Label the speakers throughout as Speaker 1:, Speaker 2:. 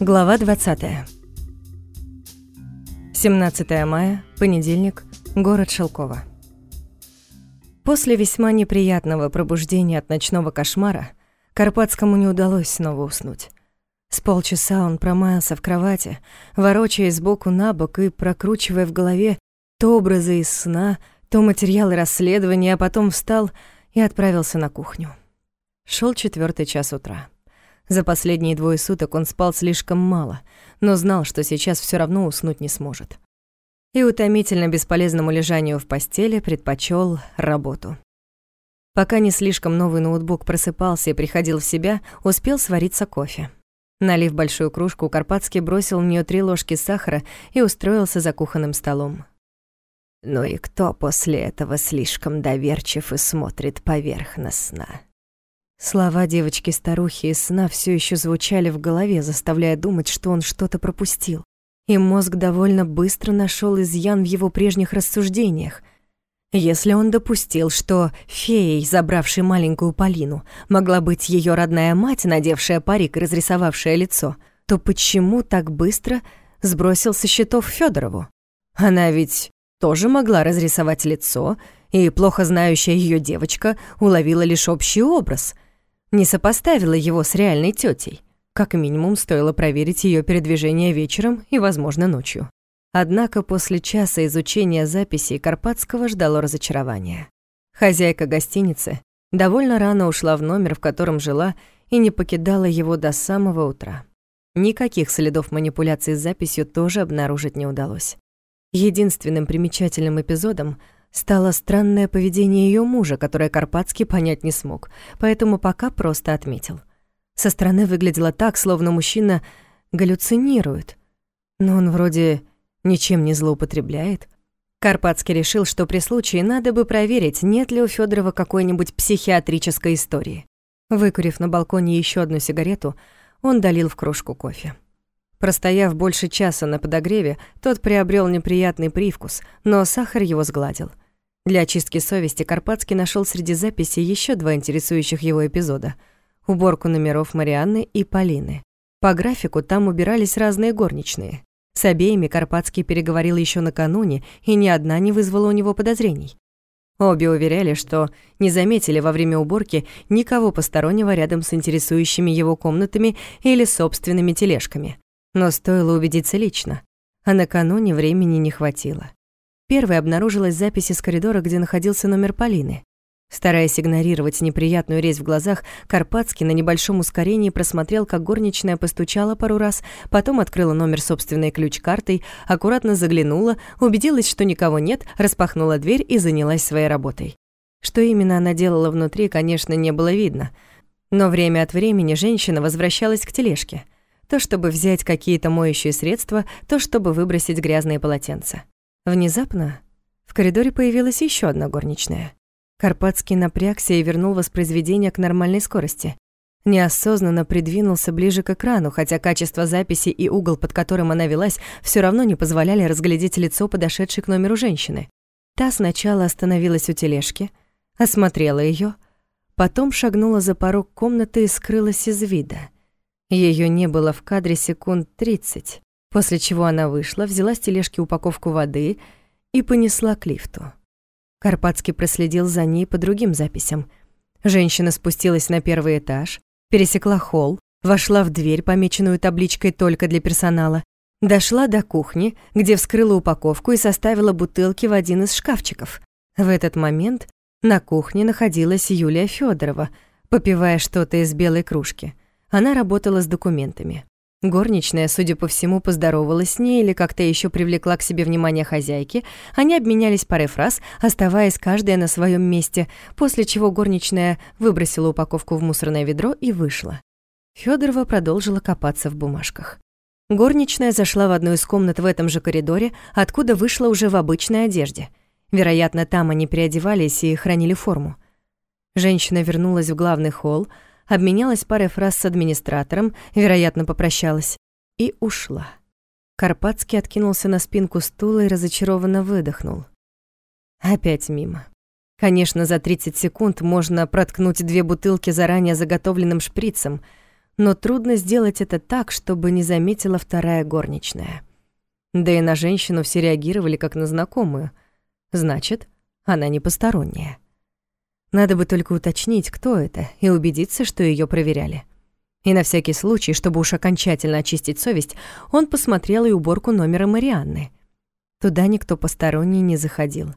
Speaker 1: Глава 20. 17 мая, понедельник, город Шелково. После весьма неприятного пробуждения от ночного кошмара Карпатскому не удалось снова уснуть. С полчаса он промаялся в кровати, ворочаясь сбоку на бок и прокручивая в голове то образы из сна, то материалы расследования, а потом встал и отправился на кухню. Шел четвертый час утра. За последние двое суток он спал слишком мало, но знал, что сейчас все равно уснуть не сможет. И утомительно бесполезному лежанию в постели предпочел работу. Пока не слишком новый ноутбук просыпался и приходил в себя, успел свариться кофе. Налив большую кружку, Карпатский бросил в нее три ложки сахара и устроился за кухонным столом. «Ну и кто после этого слишком доверчив и смотрит поверхностно?» Слова девочки-старухи из сна все еще звучали в голове, заставляя думать, что он что-то пропустил. И мозг довольно быстро нашел изъян в его прежних рассуждениях. Если он допустил, что феей, забравшей маленькую Полину, могла быть ее родная мать, надевшая парик и разрисовавшая лицо, то почему так быстро сбросил со счетов Федорову? Она ведь тоже могла разрисовать лицо, и плохо знающая ее девочка уловила лишь общий образ — не сопоставила его с реальной тетей. Как минимум, стоило проверить ее передвижение вечером и, возможно, ночью. Однако после часа изучения записей Карпатского ждало разочарование. Хозяйка гостиницы довольно рано ушла в номер, в котором жила, и не покидала его до самого утра. Никаких следов манипуляции с записью тоже обнаружить не удалось. Единственным примечательным эпизодом стало странное поведение ее мужа, которое Карпатский понять не смог, поэтому пока просто отметил. Со стороны выглядело так, словно мужчина галлюцинирует. Но он вроде ничем не злоупотребляет. Карпатский решил, что при случае надо бы проверить, нет ли у Федорова какой-нибудь психиатрической истории. Выкурив на балконе еще одну сигарету, он долил в кружку кофе. Простояв больше часа на подогреве, тот приобрел неприятный привкус, но сахар его сгладил. Для очистки совести Карпатский нашел среди записей еще два интересующих его эпизода — уборку номеров Марианны и Полины. По графику там убирались разные горничные. С обеими Карпатский переговорил еще накануне, и ни одна не вызвала у него подозрений. Обе уверяли, что не заметили во время уборки никого постороннего рядом с интересующими его комнатами или собственными тележками. Но стоило убедиться лично, а накануне времени не хватило. Первой обнаружилась запись из коридора, где находился номер Полины. Стараясь игнорировать неприятную резь в глазах, Карпатский на небольшом ускорении просмотрел, как горничная постучала пару раз, потом открыла номер собственной ключ-картой, аккуратно заглянула, убедилась, что никого нет, распахнула дверь и занялась своей работой. Что именно она делала внутри, конечно, не было видно. Но время от времени женщина возвращалась к тележке. То, чтобы взять какие-то моющие средства, то, чтобы выбросить грязные полотенца. Внезапно в коридоре появилась еще одна горничная. Карпатский напрягся и вернул воспроизведение к нормальной скорости. Неосознанно придвинулся ближе к экрану, хотя качество записи и угол, под которым она велась, все равно не позволяли разглядеть лицо подошедшей к номеру женщины. Та сначала остановилась у тележки, осмотрела ее, потом шагнула за порог комнаты и скрылась из вида. Ее не было в кадре секунд тридцать. После чего она вышла, взяла с тележки упаковку воды и понесла к лифту. Карпатский проследил за ней по другим записям. Женщина спустилась на первый этаж, пересекла холл, вошла в дверь, помеченную табличкой «Только для персонала», дошла до кухни, где вскрыла упаковку и составила бутылки в один из шкафчиков. В этот момент на кухне находилась Юлия Федорова, попивая что-то из белой кружки. Она работала с документами. Горничная, судя по всему, поздоровалась с ней или как-то еще привлекла к себе внимание хозяйки. Они обменялись парой фраз, оставаясь каждая на своем месте, после чего горничная выбросила упаковку в мусорное ведро и вышла. Федорова продолжила копаться в бумажках. Горничная зашла в одну из комнат в этом же коридоре, откуда вышла уже в обычной одежде. Вероятно, там они переодевались и хранили форму. Женщина вернулась в главный холл, обменялась парой фраз с администратором, вероятно, попрощалась, и ушла. Карпатский откинулся на спинку стула и разочарованно выдохнул. Опять мимо. Конечно, за 30 секунд можно проткнуть две бутылки заранее заготовленным шприцем, но трудно сделать это так, чтобы не заметила вторая горничная. Да и на женщину все реагировали как на знакомую. Значит, она не посторонняя. Надо бы только уточнить, кто это, и убедиться, что ее проверяли. И на всякий случай, чтобы уж окончательно очистить совесть, он посмотрел и уборку номера Марианны. Туда никто посторонний не заходил,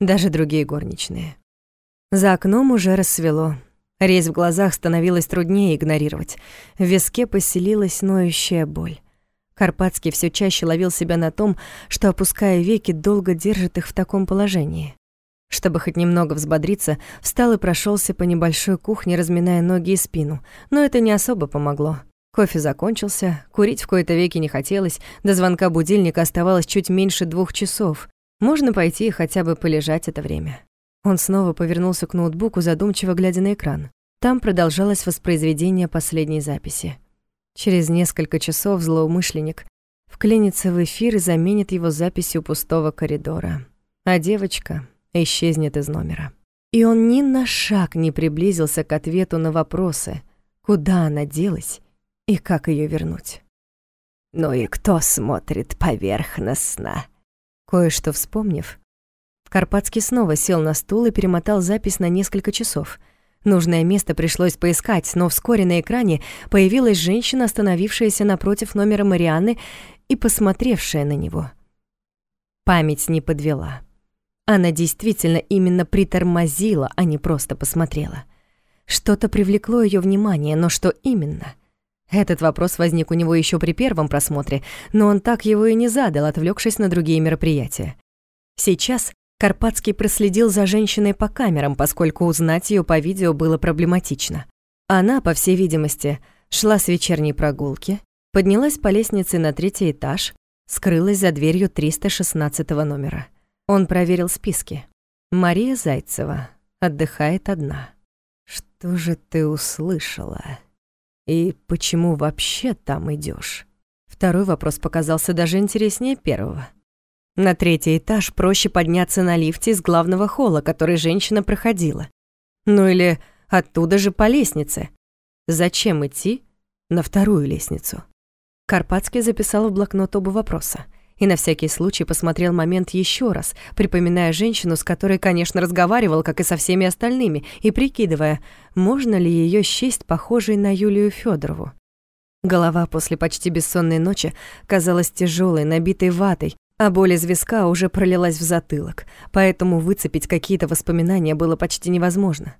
Speaker 1: даже другие горничные. За окном уже рассвело. Резь в глазах становилось труднее игнорировать. В виске поселилась ноющая боль. Карпатский все чаще ловил себя на том, что, опуская веки, долго держит их в таком положении. Чтобы хоть немного взбодриться, встал и прошелся по небольшой кухне, разминая ноги и спину, но это не особо помогло. Кофе закончился, курить в кои-то веки не хотелось, до звонка будильника оставалось чуть меньше двух часов. Можно пойти и хотя бы полежать это время. Он снова повернулся к ноутбуку, задумчиво глядя на экран. Там продолжалось воспроизведение последней записи. Через несколько часов злоумышленник вклинится в эфир и заменит его записью пустого коридора. А девочка исчезнет из номера. И он ни на шаг не приблизился к ответу на вопросы, куда она делась и как ее вернуть. «Ну и кто смотрит поверхностно?» Кое-что вспомнив, Карпатский снова сел на стул и перемотал запись на несколько часов. Нужное место пришлось поискать, но вскоре на экране появилась женщина, остановившаяся напротив номера Марианны и посмотревшая на него. Память не подвела. Она действительно именно притормозила, а не просто посмотрела. Что-то привлекло ее внимание, но что именно? Этот вопрос возник у него еще при первом просмотре, но он так его и не задал, отвлекшись на другие мероприятия. Сейчас Карпатский проследил за женщиной по камерам, поскольку узнать ее по видео было проблематично. Она, по всей видимости, шла с вечерней прогулки, поднялась по лестнице на третий этаж, скрылась за дверью 316 номера. Он проверил списки. Мария Зайцева отдыхает одна. Что же ты услышала? И почему вообще там идешь? Второй вопрос показался даже интереснее первого. На третий этаж проще подняться на лифте из главного холла, который женщина проходила. Ну или оттуда же по лестнице. Зачем идти на вторую лестницу? Карпатский записал в блокнот оба вопроса и на всякий случай посмотрел момент еще раз, припоминая женщину, с которой, конечно, разговаривал, как и со всеми остальными, и прикидывая, можно ли ее счесть похожей на Юлию Федорову. Голова после почти бессонной ночи казалась тяжелой, набитой ватой, а боль из виска уже пролилась в затылок, поэтому выцепить какие-то воспоминания было почти невозможно.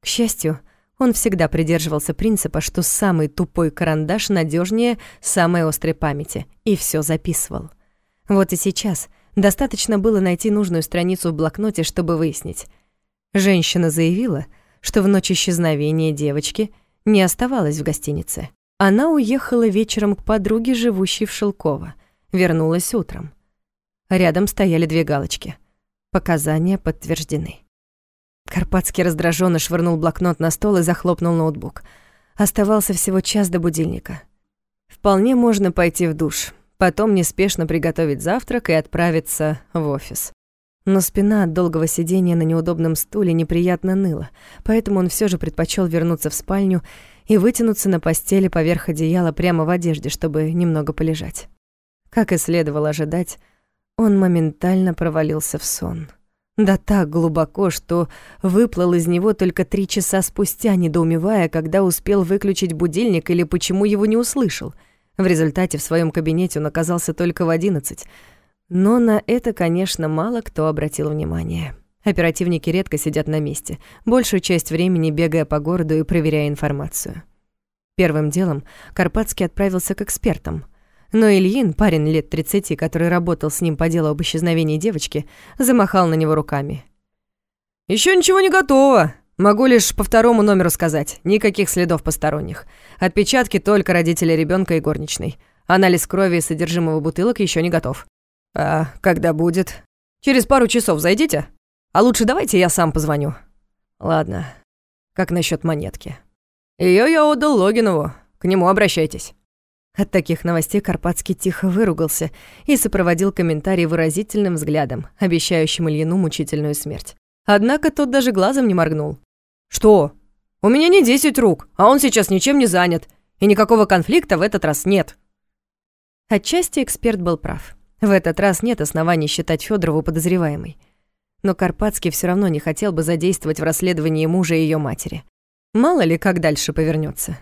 Speaker 1: К счастью, он всегда придерживался принципа, что самый тупой карандаш надежнее самой острой памяти, и все записывал. Вот и сейчас достаточно было найти нужную страницу в блокноте, чтобы выяснить. Женщина заявила, что в ночь исчезновения девочки не оставалась в гостинице. Она уехала вечером к подруге, живущей в Шелково. Вернулась утром. Рядом стояли две галочки. Показания подтверждены. Карпатский раздраженно швырнул блокнот на стол и захлопнул ноутбук. Оставался всего час до будильника. Вполне можно пойти в душ потом неспешно приготовить завтрак и отправиться в офис. Но спина от долгого сидения на неудобном стуле неприятно ныла, поэтому он все же предпочел вернуться в спальню и вытянуться на постели поверх одеяла прямо в одежде, чтобы немного полежать. Как и следовало ожидать, он моментально провалился в сон. Да так глубоко, что выплыл из него только три часа спустя, недоумевая, когда успел выключить будильник или почему его не услышал — в результате в своем кабинете он оказался только в одиннадцать. Но на это, конечно, мало кто обратил внимание. Оперативники редко сидят на месте, большую часть времени бегая по городу и проверяя информацию. Первым делом Карпатский отправился к экспертам. Но Ильин, парень лет 30, который работал с ним по делу об исчезновении девочки, замахал на него руками. Еще ничего не готово. Могу лишь по второму номеру сказать. Никаких следов посторонних. Отпечатки только родителей ребенка и горничной. Анализ крови и содержимого бутылок еще не готов. А когда будет? Через пару часов зайдите? А лучше давайте я сам позвоню. Ладно. Как насчет монетки? Ее я отдал Логинову. К нему обращайтесь. От таких новостей Карпатский тихо выругался и сопроводил комментарий выразительным взглядом, обещающим Ильину мучительную смерть. Однако тот даже глазом не моргнул. «Что? У меня не десять рук, а он сейчас ничем не занят.
Speaker 2: и никакого конфликта в этот раз нет».
Speaker 1: Отчасти эксперт был прав. В этот раз нет оснований считать Федорову подозреваемой. Но Карпатский все равно не хотел бы задействовать в расследовании мужа и ее матери. Мало ли, как дальше повернется.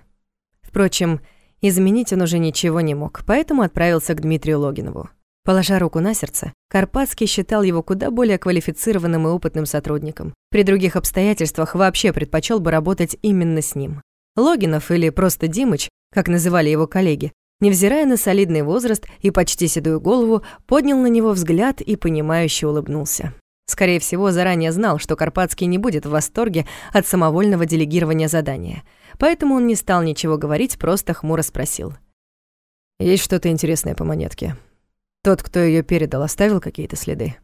Speaker 1: Впрочем, изменить он уже ничего не мог, поэтому отправился к Дмитрию Логинову. Положа руку на сердце, Карпатский считал его куда более квалифицированным и опытным сотрудником. При других обстоятельствах вообще предпочел бы работать именно с ним. Логинов или просто Димыч, как называли его коллеги, невзирая на солидный возраст и почти седую голову, поднял на него взгляд и понимающе улыбнулся. Скорее всего, заранее знал, что Карпатский не будет в восторге от самовольного делегирования задания. Поэтому он не стал ничего говорить, просто хмуро спросил.
Speaker 2: «Есть что-то интересное по монетке? Тот, кто ее передал, оставил какие-то следы?»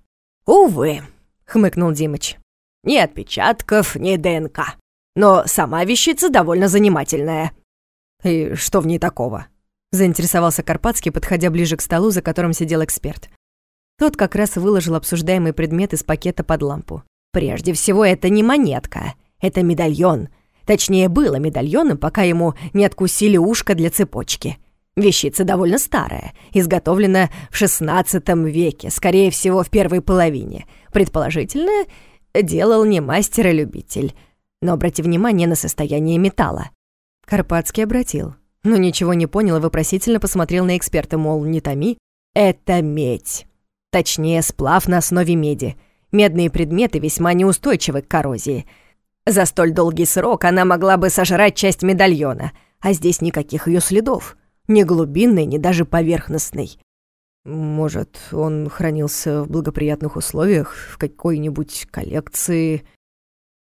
Speaker 3: «Увы», — хмыкнул Димыч. «Ни отпечатков, ни ДНК. Но сама вещица довольно занимательная».
Speaker 2: «И что в ней такого?»
Speaker 1: — заинтересовался Карпатский, подходя ближе к столу, за которым сидел эксперт. Тот как раз выложил обсуждаемый предмет из пакета под лампу.
Speaker 3: «Прежде всего, это не монетка, это медальон. Точнее, было медальоном, пока ему не откусили ушко для цепочки. Вещица довольно старая, изготовлена в XVI веке, скорее всего, в первой половине. Предположительно, делал не мастер, а любитель. Но обрати внимание на состояние металла».
Speaker 1: Карпатский обратил, но ничего не понял и вопросительно посмотрел на эксперта, мол, не томи.
Speaker 3: «Это медь». Точнее, сплав на основе меди. Медные предметы весьма неустойчивы к коррозии. За столь долгий срок она могла бы сожрать часть медальона, а здесь никаких ее следов. Ни глубинной, ни даже поверхностной.
Speaker 2: Может, он хранился в благоприятных условиях, в какой-нибудь коллекции...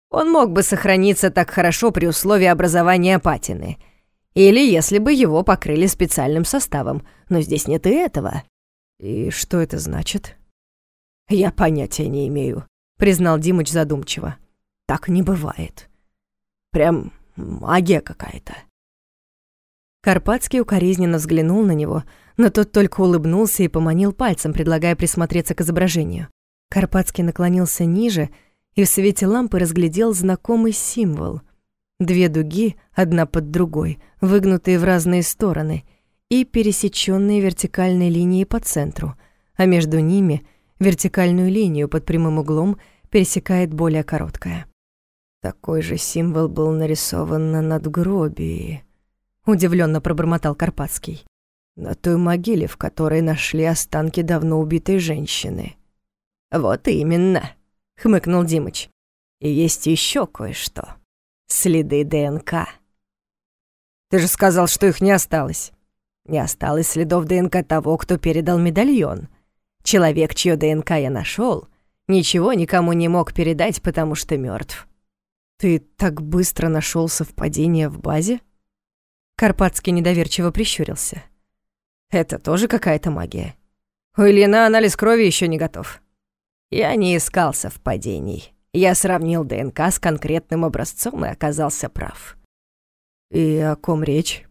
Speaker 3: Он мог бы сохраниться так хорошо при условии образования патины. Или если бы его покрыли специальным составом, но здесь нет и этого.
Speaker 2: «И что это значит?»
Speaker 3: «Я понятия не имею», — признал Димыч задумчиво. «Так не бывает. Прям магия какая-то».
Speaker 1: Карпатский укоризненно взглянул на него, но тот только улыбнулся и поманил пальцем, предлагая присмотреться к изображению. Карпатский наклонился ниже и в свете лампы разглядел знакомый символ. Две дуги, одна под другой, выгнутые в разные стороны — и пересеченные вертикальной линией по центру, а между ними вертикальную линию под прямым углом пересекает более короткая.
Speaker 2: Такой же символ был нарисован на надгробии,
Speaker 1: удивленно пробормотал Карпатский.
Speaker 2: На той могиле, в которой нашли останки давно убитой женщины.
Speaker 3: Вот именно, хмыкнул Димыч. И есть еще кое-что. Следы ДНК.
Speaker 2: Ты же сказал, что их не осталось.
Speaker 3: Не осталось следов ДНК того, кто передал медальон. Человек, чье ДНК я нашел, ничего никому не мог передать, потому что мертв.
Speaker 2: Ты так быстро нашел совпадение в базе?
Speaker 1: Карпатский недоверчиво прищурился.
Speaker 3: Это тоже какая-то магия. У Ильина анализ крови еще не готов. Я не искал совпадений. Я сравнил ДНК с конкретным образцом и оказался прав.
Speaker 2: И о ком речь?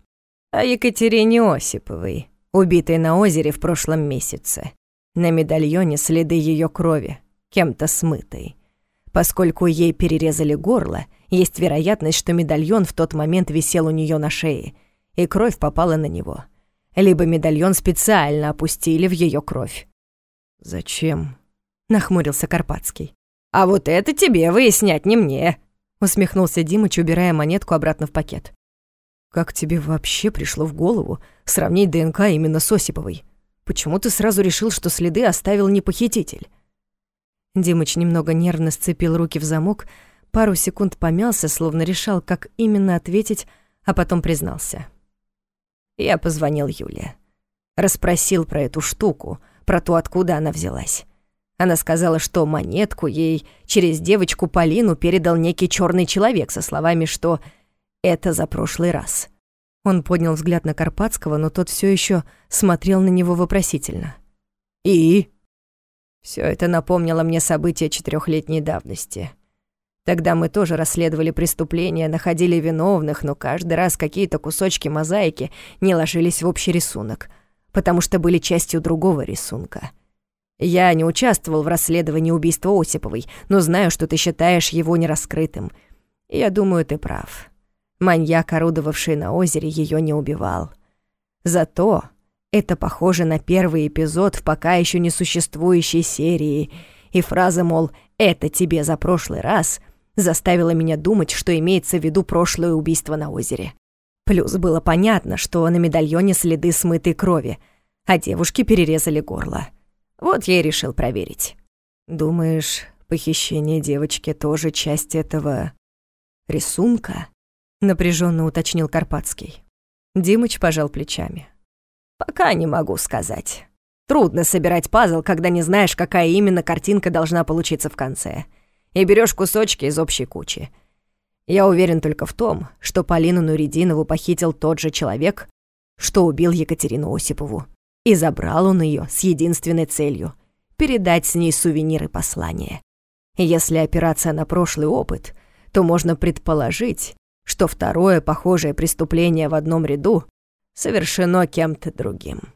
Speaker 3: о Екатерине Осиповой, убитой на озере в прошлом месяце. На медальоне следы ее крови, кем-то смытой. Поскольку ей перерезали горло, есть вероятность, что медальон в тот момент висел у нее на шее, и кровь попала на него. Либо медальон специально опустили в ее кровь.
Speaker 2: «Зачем?»
Speaker 1: — нахмурился Карпатский.
Speaker 3: «А вот это тебе выяснять не мне», —
Speaker 1: усмехнулся Димыч, убирая монетку обратно в пакет.
Speaker 2: Как тебе вообще пришло в голову сравнить ДНК именно с Осиповой? Почему ты сразу решил, что следы оставил не похититель?
Speaker 1: Димыч немного нервно сцепил руки в замок, пару секунд помялся, словно решал, как именно ответить, а потом признался.
Speaker 3: Я позвонил Юле. Расспросил про эту штуку, про то, откуда она взялась. Она сказала, что монетку ей через девочку Полину передал некий черный человек со словами, что это за прошлый раз.
Speaker 1: Он поднял взгляд на Карпатского, но тот все еще смотрел на него вопросительно.
Speaker 3: И? Все это напомнило мне события четырехлетней давности. Тогда мы тоже расследовали преступления, находили виновных, но каждый раз какие-то кусочки мозаики не ложились в общий рисунок, потому что были частью другого рисунка. Я не участвовал в расследовании убийства Осиповой, но знаю, что ты считаешь его нераскрытым. Я думаю, ты прав. Маньяк, орудовавший на озере, ее не убивал. Зато это похоже на первый эпизод в пока еще не существующей серии, и фраза, мол, «это тебе за прошлый раз» заставила меня думать, что имеется в виду прошлое убийство на озере. Плюс было понятно, что на медальоне следы смытой крови, а девушке перерезали горло. Вот я и решил проверить.
Speaker 2: «Думаешь, похищение девочки тоже часть этого рисунка?» — напряженно уточнил Карпатский. Димыч пожал плечами.
Speaker 3: «Пока не могу сказать. Трудно собирать пазл, когда не знаешь, какая именно картинка должна получиться в конце, и берешь кусочки из общей кучи. Я уверен только в том, что Полину Нуридинову похитил тот же человек, что убил Екатерину Осипову, и забрал он ее с единственной целью — передать с ней сувениры послания. Если опираться на прошлый опыт, то можно предположить, что второе похожее преступление в одном ряду совершено кем-то другим.